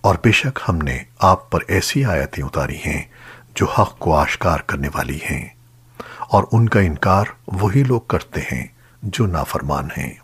اور بے شک ہم نے آپ پر ایسی آیتیں اتاری ہیں جو حق کو آشکار کرنے والی ہیں اور ان کا انکار وہی لوگ کرتے ہیں جو نافرمان ہیں۔